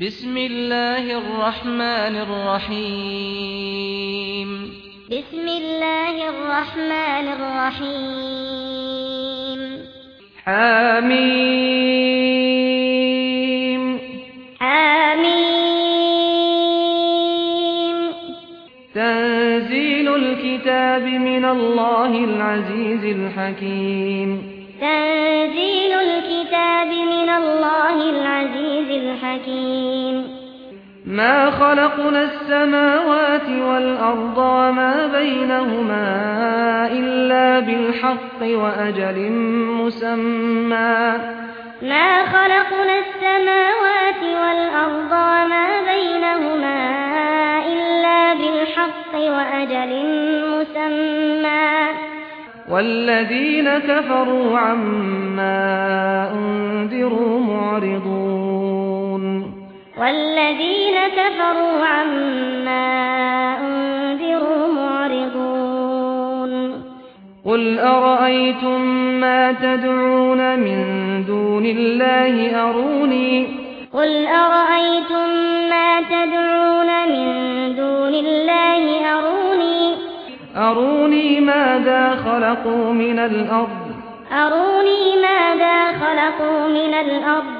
بسم الله الرحمن الرحيم بسم الله الرحمن الرحيم حميم حميم تنزيل الكتاب من الله العزيز الحكيم ما خلقنا السماوات والأرض وما بينهما إلا بالحق وأجل مسمى. ما خلقنا السماوات والأرض وما بينهما إلا بالحق وأجل مسمى. والذين كفروا عما أنذروا معرضون. والذين كفروا عما أنذروا معرضون. قل أرأيتم ما تدعون من دون الله؟ أروني. قل أرأيتم ما تدعون من دون الله؟ أروني. أروني ماذا خلقوا من الأرض؟ أروني ماذا خلقوا من الأرض؟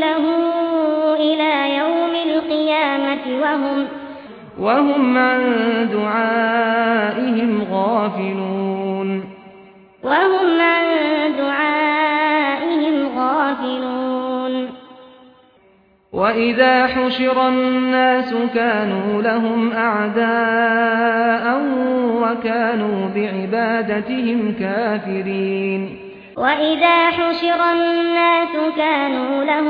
له إلى يوم القيامة وهم وهم عن دعائهم غافلون. وهم عن دعائهم غافلون. وإذا حشر الناس كانوا لهم أعداء وكانوا بعبادتهم كافرين. وإذا حشر الناس كانوا لهم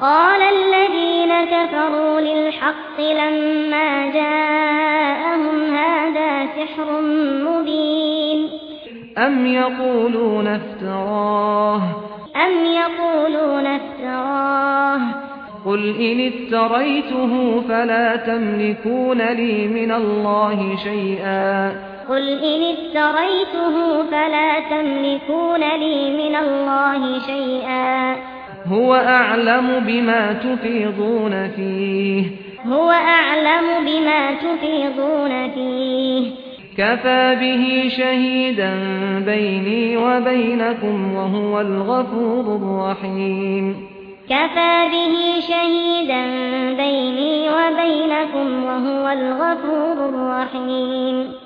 قال الذين كفروا للحق لما جاءهم هذا سحر مبين. أم يقولون افتراه؟ أم يقولون افتراه؟ قل إن افتريته فلا تملكون لي من الله شيئا. قل إن افتريته فلا تملكون لي من الله شيئا. هو أعلم بما تفيضون فيه. هو أعلم بما تفيضون فيه. كفى به شهيدا بيني وبينكم وهو الغفور الرحيم. كفى به شهيدا بيني وبينكم وهو الغفور الرحيم.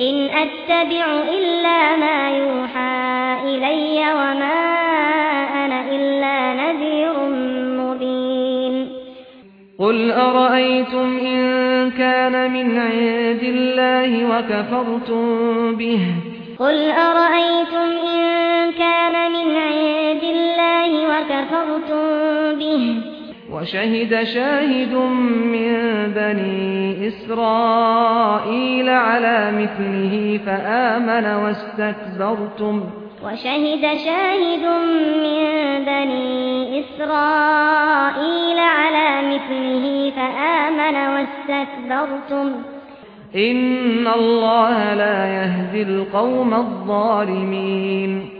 إن أتبع إلا ما يوحى إلي وما أنا إلا نذير مبين. قل أرأيتم إن كان من عند الله وكفرتم به؟ قل أرأيتم إن كان من عند الله وكفرتم به؟ وشهد شاهد من بني إسرائيل على مثله فآمن واستكبرتم. وشهد شاهد من بني إسرائيل على مثله فآمن واستكبرتم. إن الله لا يهدي القوم الظالمين.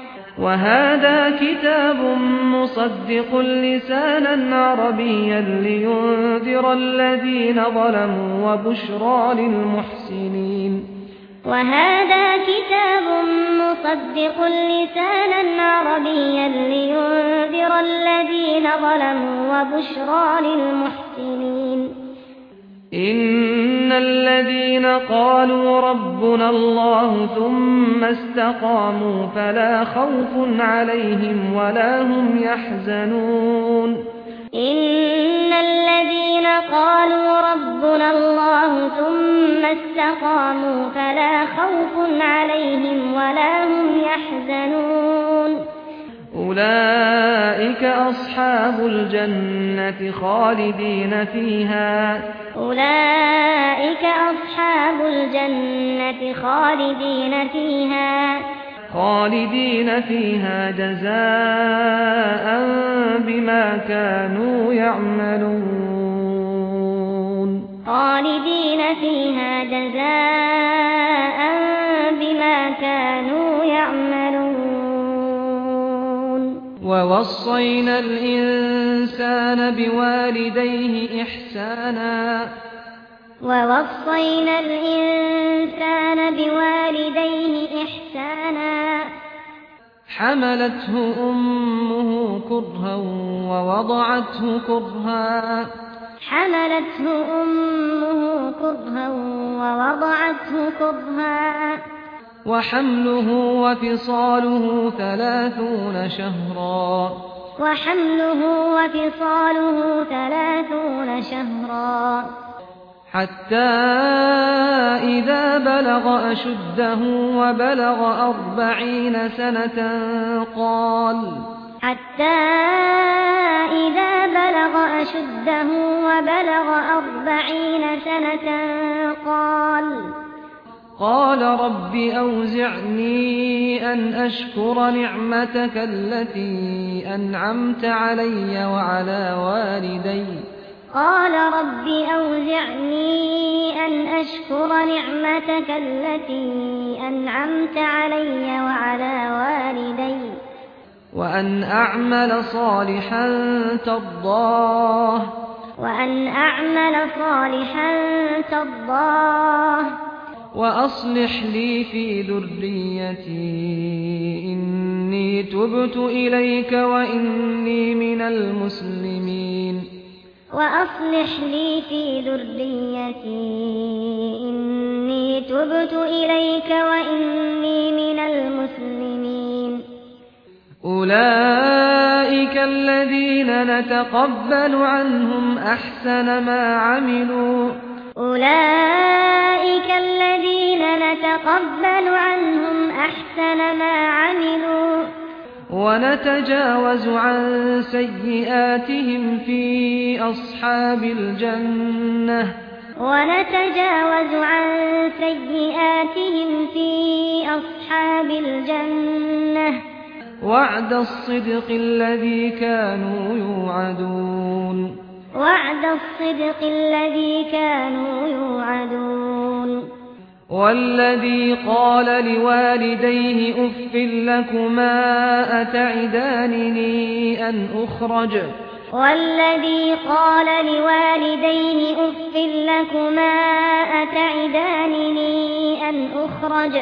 وهذا كتاب مصدق لسانا عربيا لينذر الذين ظلموا وبشرى للمحسنين. وهذا كتاب مصدق لسانا عربيا لينذر الذين ظلموا وبشرى للمحسنين. ان الذين قالوا ربنا الله ثم استقاموا فلا خوف عليهم ولا هم يحزنون ان الذين قالوا ربنا الله ثم استقاموا فلا خوف عليهم ولا هم يحزنون أولئك أصحاب الجنة خالدين فيها أولئك أصحاب الجنة خالدين فيها خالدين فيها جزاء بما كانوا يعملون خالدين فيها جزاء ووصينا الإنسان بوالديه إحسانا. ووصينا الإنسان بوالديه إحسانا. حملته أمه كرها ووضعته كرها. حملته أمه كرها ووضعته كرها. وحمله وفصاله ثلاثون شهرا. وحمله وفصاله ثلاثون شهرا. حتى إذا بلغ أشده وبلغ أربعين سنة قال حتى إذا بلغ أشده وبلغ أربعين سنة قال قال رب أوزعني أن أشكر نعمتك التي أنعمت علي وعلى والدي. قال رب أوزعني أن أشكر نعمتك التي أنعمت علي وعلى والدي. وأن أعمل صالحا ترضاه. وأن أعمل صالحا ترضاه. وأصلح لي في ذريتي إني تبت إليك وإني من المسلمين وأصلح لي في ذريتي إني تبت إليك وإني من المسلمين أولئك الذين نتقبل عنهم أحسن ما عملوا. أولئك الذين نتقبل عنهم أحسن ما عملوا. ونتجاوز عن سيئاتهم في أصحاب الجنة. ونتجاوز عن سيئاتهم في أصحاب الجنة. وعد الصدق الذي كانوا يوعدون. وعد الصدق الذي كانوا يوعدون. والذي قال لوالديه أف لكما أتعدانني أن أخرج. والذي قال لوالديه أف لكما أتعدانني أن أخرج.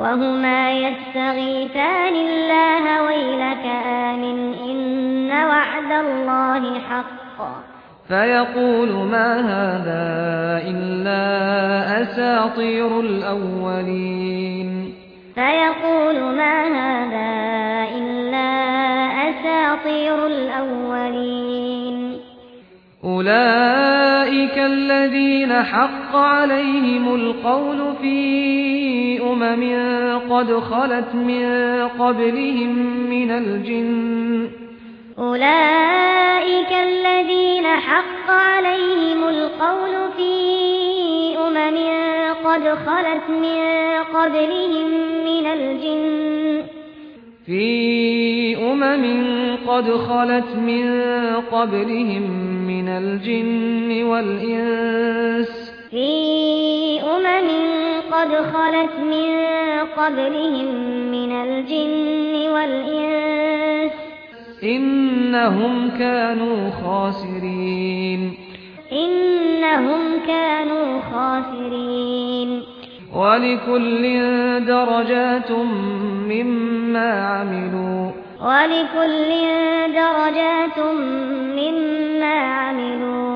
وهما يستغيثان الله ويلك آمن إن وعد الله حق. فيقول ما هذا إلا أساطير الأولين. فيقول ما هذا إلا أساطير الأولين. أولئك الذين حق عليهم القول فيه أمم قد خلت من قبلهم من الجن أولئك الذين حق عليهم القول في أمم قد خلت من قبلهم من الجن في أمم قد خلت من قبلهم من الجن والإنس في قد خلت من قبلهم من الجن والإنس. إنهم كانوا خاسرين. إنهم كانوا خاسرين. ولكل درجات مما عملوا. ولكل درجات مما عملوا.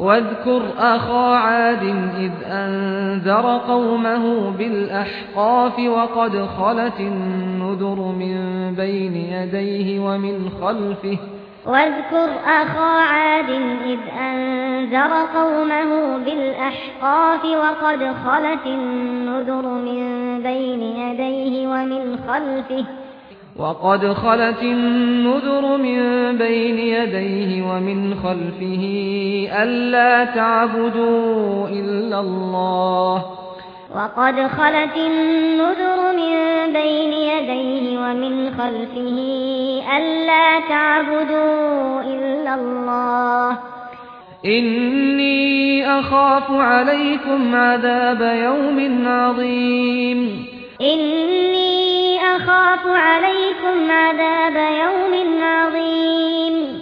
واذكر أخا عاد إذ أنذر قومه بالأحقاف وقد خلت النذر من بين يديه ومن خلفه. واذكر أخا عاد إذ أنذر قومه بالأحقاف وقد خلت النذر من بين يديه ومن خلفه. وقد خلت النذر من بين يديه ومن خلفه ألا تعبدوا إلا الله. وقد خلت النذر من بين يديه ومن خلفه ألا تعبدوا إلا الله. إني أخاف عليكم عذاب يوم عظيم. إني أخاف عليكم عذاب يوم عظيم.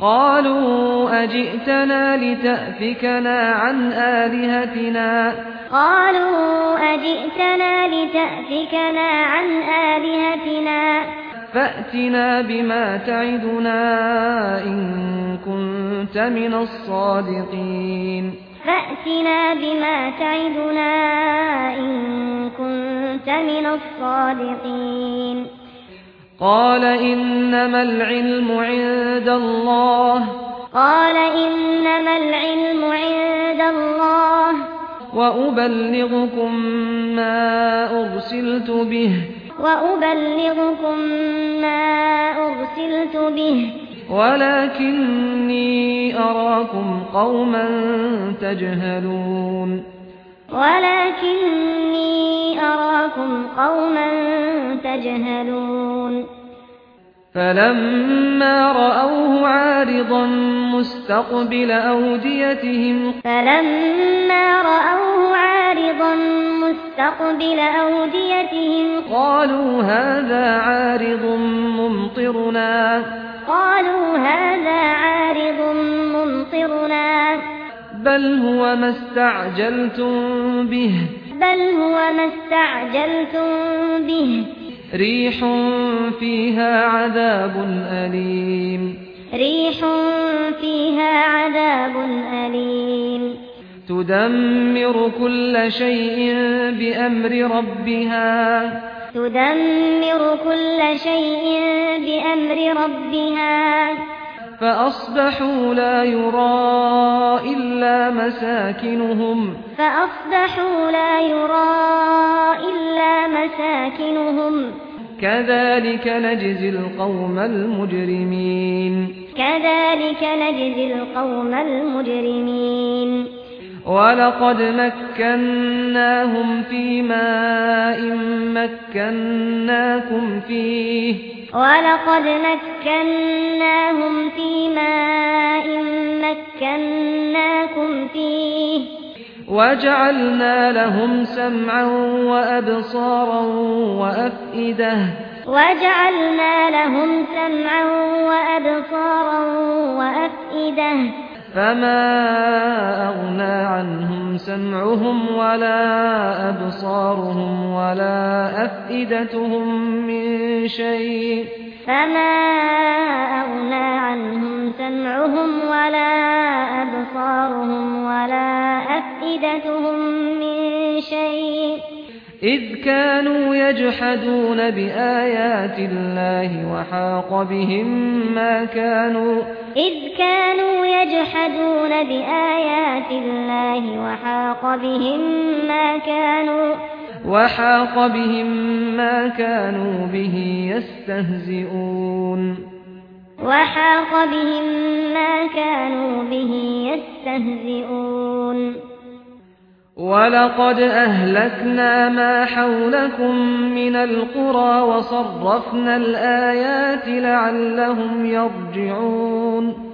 قالوا أجئتنا لتأفكنا عن آلهتنا؟ قالوا أجئتنا لتأفكنا عن آلهتنا. فأتنا بما تعدنا إن كنت من الصادقين. فأتنا بما تعدنا إن كنت من الصادقين. قال إنما العلم عند الله. قال إنما العلم عند الله. وأبلغكم ما أرسلت به. وأبلغكم ما أرسلت به. ولكنني أراكم قوما تجهلون. ولكني أراكم قوما تجهلون. فلما رأوه عارضا مستقبل أوديتهم فلما رأوه عارضا مستقبل أوديتهم قالوا هذا عارض ممطرنا. قالوا هذا عارض ممطرنا. بل هو ما استعجلتم به. بل هو ما استعجلتم به. ريح فيها عذاب أليم. ريح فيها عذاب أليم. تدمر كل شيء بأمر ربها. تدمر كل شيء بأمر ربها. فأصبحوا لا يرى إلا مساكنهم فأصبحوا لا يرى إلا مساكنهم كذلك نجزي القوم المجرمين كذلك نجزي القوم المجرمين ولقد مكناهم في ماء مكناكم فيه وَلَقَدْ مَكَّنَّاهُمْ فِي مَاءٍ مَّكَّنَّاكُمْ فِيهِ وَجَعَلْنَا لَهُمْ سَمْعًا وَأَبْصَارًا وَأَفْئِدَةً وَجَعَلْنَا لَهُمْ سَمْعًا وَأَبْصَارًا وَأَفْئِدَةً فَمَا أَغْنَى عَنْهُمْ سَمْعُهُمْ وَلَا أَبْصَارُهُمْ وَلَا أَفْئِدَتُهُمْ مِنْ شيء. فما أغنى عنهم سمعهم ولا أبصارهم ولا أفئدتهم من شيء. إذ كانوا يجحدون بآيات الله وحاق بهم ما كانوا. إذ كانوا يجحدون بآيات الله وحاق بهم ما كانوا. وحاق بهم ما كانوا به يستهزئون. وحاق بهم ما كانوا به يستهزئون. ولقد أهلكنا ما حولكم من القرى وصرفنا الآيات لعلهم يرجعون.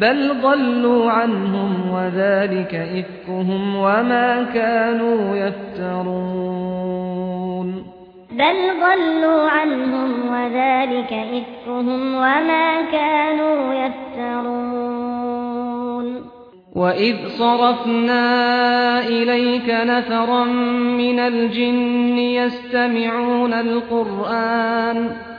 بل ضلوا عنهم وذلك إفكهم وما كانوا يفترون. بل ضلوا عنهم وذلك إفكهم وما كانوا يفترون. وَإِذْ صَرَفْنَا إِلَيْكَ نَفَرًا مِنَ الْجِنِّ يَسْتَمِعُونَ الْقُرْآنَ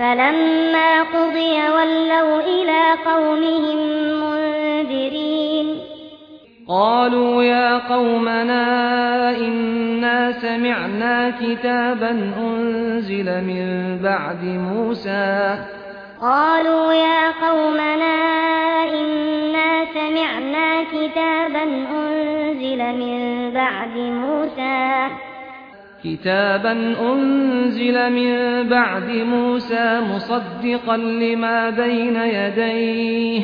فَلَمَّا قُضِيَ وَلَّوْا إِلَى قَوْمِهِمْ مُنذِرِينَ. قَالُوا يَا قَوْمَنَا إِنَّا سَمِعْنَا كِتَابًا أُنزِلَ مِن بَعْدِ مُوسَى. قَالُوا يَا قَوْمَنَا إِنَّا سَمِعْنَا كِتَابًا أُنزِلَ مِن بَعْدِ مُوسَى. كتابا أنزل من بعد موسى مصدقا لما بين يديه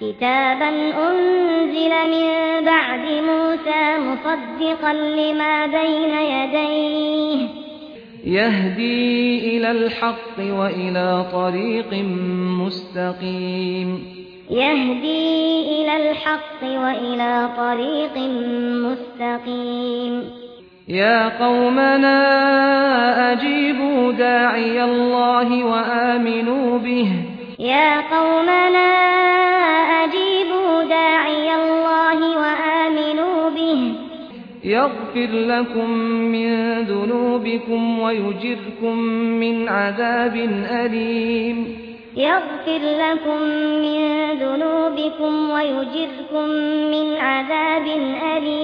كتابا أنزل من بعد موسى مصدقا لما بين يديه يهدي إلى الحق وإلى طريق مستقيم يهدي إلى الحق وإلى طريق مستقيم يا قومنا أجيبوا داعي الله وآمنوا به. يا قومنا أجيبوا داعي الله وآمنوا به. يغفر لكم من ذنوبكم ويجركم من عذاب أليم. يغفر لكم من ذنوبكم ويجركم من عذاب أليم.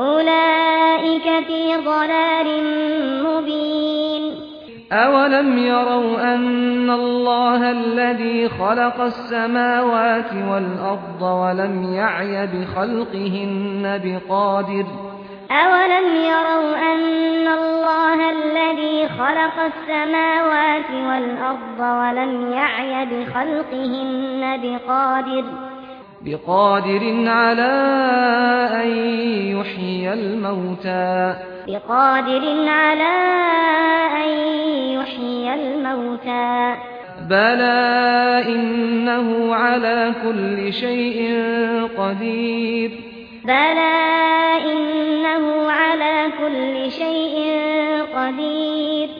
أولئك في ضلال مبين. أولم يروا أن الله الذي خلق السماوات والأرض ولم يعي بخلقهن بقادر أولم يروا أن الله الذي خلق السماوات والأرض ولم يعي بخلقهن بقادر بقادر على أن يحيي الموتى. بقادر على أن يحيي الموتى. بلى إنه على كل شيء قدير. بلى إنه على كل شيء قدير.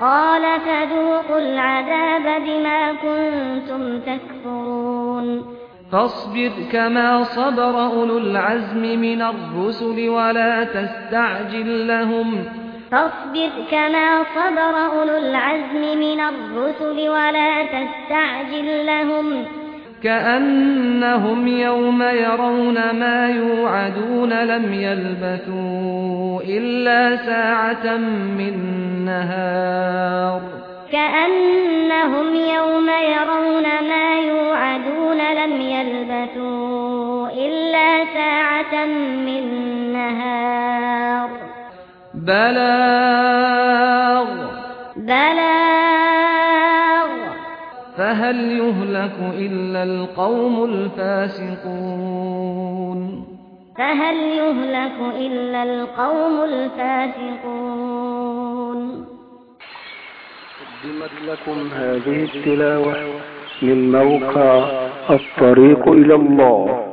قال فذوقوا العذاب بما كنتم تكفرون. فاصبر كما صبر أولو العزم من الرسل ولا تستعجل لهم. فاصبر كما صبر أولو العزم من الرسل ولا تستعجل لهم. كأنهم يوم يرون ما يوعدون لم يلبثوا إلا ساعة من نهار. كأنهم يوم يرون ما يوعدون لم يلبثوا إلا ساعة من نهار. بلى هل يهلك إلا القوم الفاسقون فهل يهلك إلا القوم الفاسقون قدمت لكم هذه التلاوة من موقع الطريق إلى الله